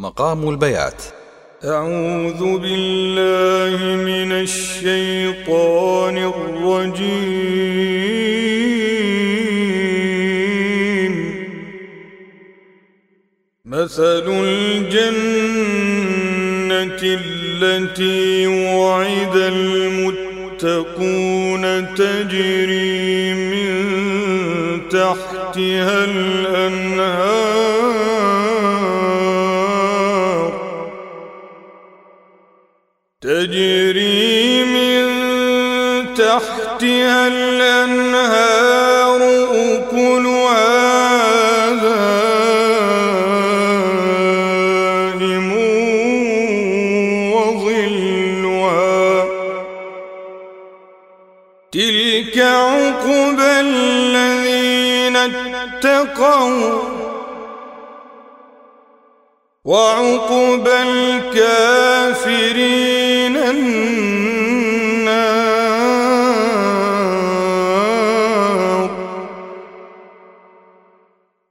مقام البيات. أعوذ بالله من الشيطان الرجيم. مثل الجنة التي وعد المتقون تجري من تحتها الأنهار. تجري من تحتها الأنهار أكلها دائم وظلها. تلك عقبى الذين اتقوا. وعقبى الكافرين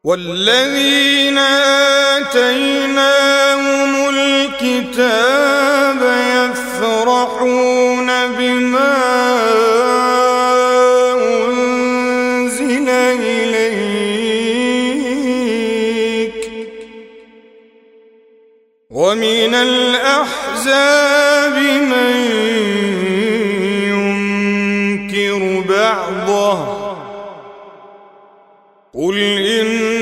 والذين آتيناهم الكتاب يفرحون بما أنزل إليك. ومن الأحزاب من ينكر بعضه. قل إنما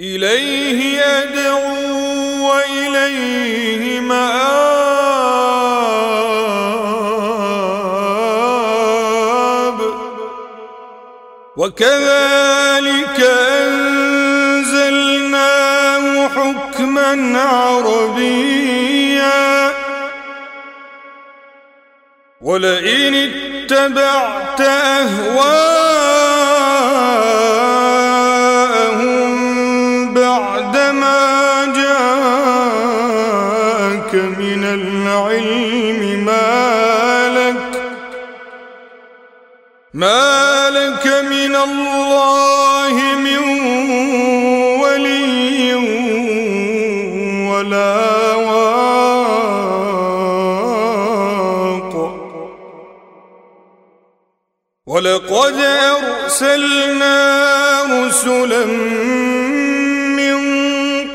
إليه أدعو وإليه مآب. وكذلك أنزلناه حكما عربيا. ولئن اتبعت أهواءهم جاءك من العلم ما لك ما لك من الله من ولي ولا واق. ولقد أرسلنا رسلا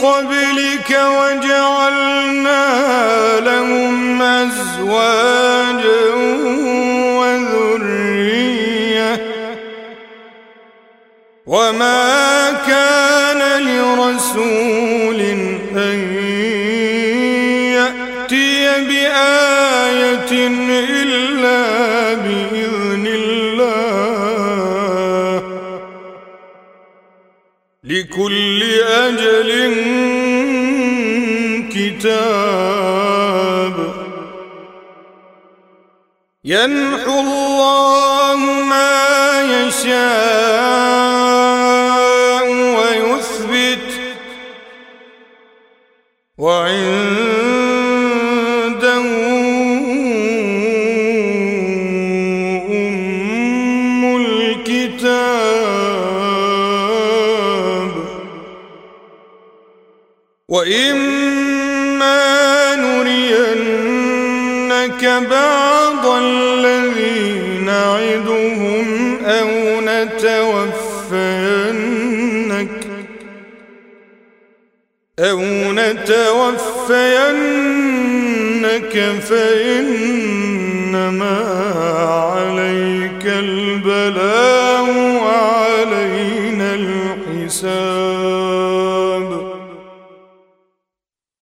قبلك وجعلنا لهم أزواجا وذرية. وما كان لرسول أن يأتي بآية إلا بإذن لكل أجل كتاب. يمحو الله ما يشاء. وإما نرينك بعض الذي نعدهم أو نتوفينك أو نتوفينك فإنما عليك البلاغ